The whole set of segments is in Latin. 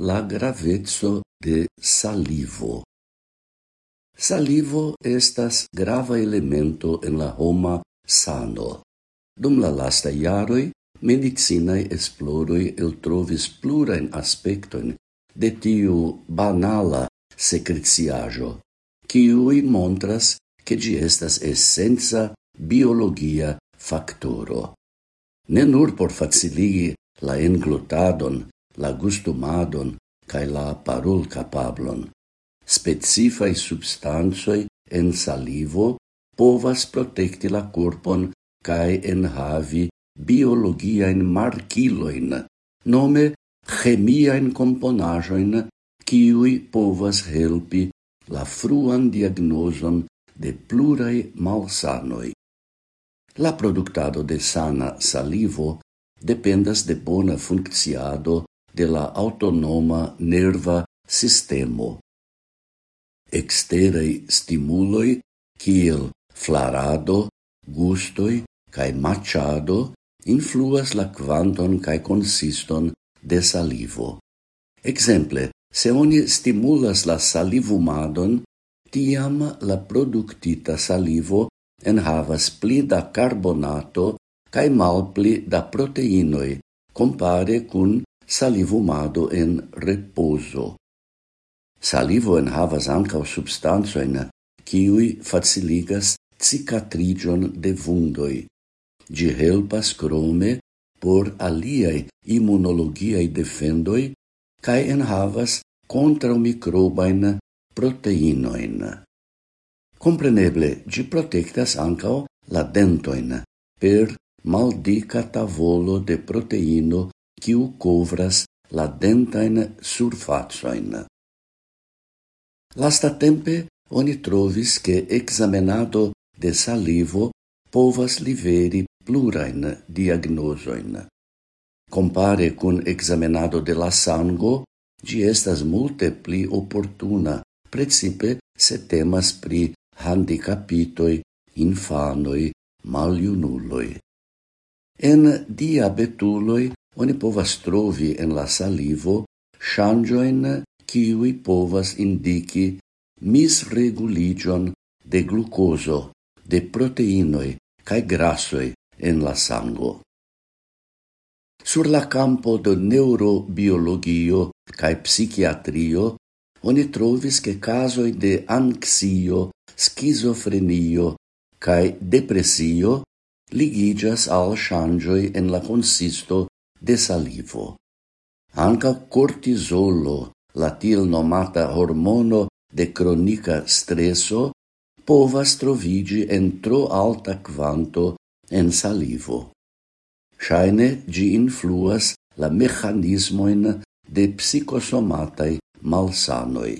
la gravezzo de salivo. Salivo estas grava elemento en la homa sano. Dum la lasta iaroi, medicinae esploroi el trovis plurain aspectoin de tiu banala secretiajo, kiui montras che gi estas essenza biologia factoro. Ne nur por faciligi la englutadon la gustumadon cae la parolkapablon. Specifai substansoi en salivo povas protekti la corpon kaj enhavi biologiajn markilojn, nome chemiajn componajoin kiuj povas helpi la fruan diagnoson de plurai malsanoi. La productado de sana salivo dependas de bona funcciado de la autonoma nerva sistemo. Exterei stimuloi kiel flarado, gustoi cae machado influas la quanton cae consiston de salivo. Exemple, se oni stimulas la salivumadon, tiam la productita salivo enhavas pli da carbonato cae malpli da proteinoi, compare cun salivumado en reposo. Salivo en havas ancao substanzoen, ciui faciligas cicatrigion de vundoi. Gi helpas crome por aliai immunologiai defendoi cae contra contraumicrobain proteinoin. Compreneble, gi protectas ancao la dentoin per maldica tavolo de proteino kiu covras la dentajn Lasta tempe, oni trovis che examenado de salivo povas liveri plurain diagnosoin. Compare cun examenado de la sango, gi estas multe pli opportuna, precipe se temas pri handicapitoi, infanoi, maliunuloi. En diabetuloi oni povas trovi en la salivo changioin kiui povas indiki misreguligion de glucoso, de proteinoi cae grasoi en la sango. Sur la campo de neurobiologio cae psichiatrio, oni trovis che casoi de anxio, schizofrenio cae depresio ligigas al changioi en la consisto de salivo. Anca cortisolo, latil nomata hormono de cronica stresso, povas trovigi en tro alta quanto en salivo. Shaine gi influas la mechanismoin de psicosomatai malsanoi.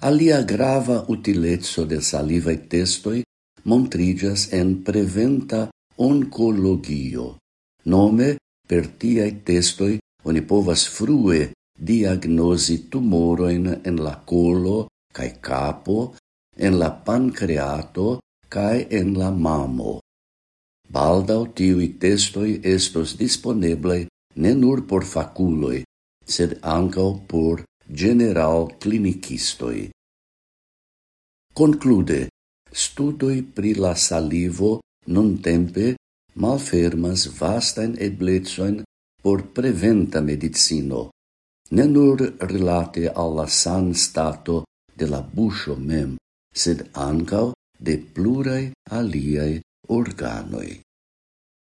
Alia grava utilezzo de salivae testoi montrigas en preventa oncologio, Nome, per tiai testoi oni povas frue diagnosi tumoroin en la colo cae capo, en la pancreato cae en la mamo. Baldau tiui testoi estos disponeblei ne nur por faculoi, sed ancao por general clinicistoi. Conclude, studoi pri la salivo non tempe malfermas vastain eblecojn por preventa medicino, ne nur relate alla san stato de la buscio mem, sed ancao de plurai aliai organoi.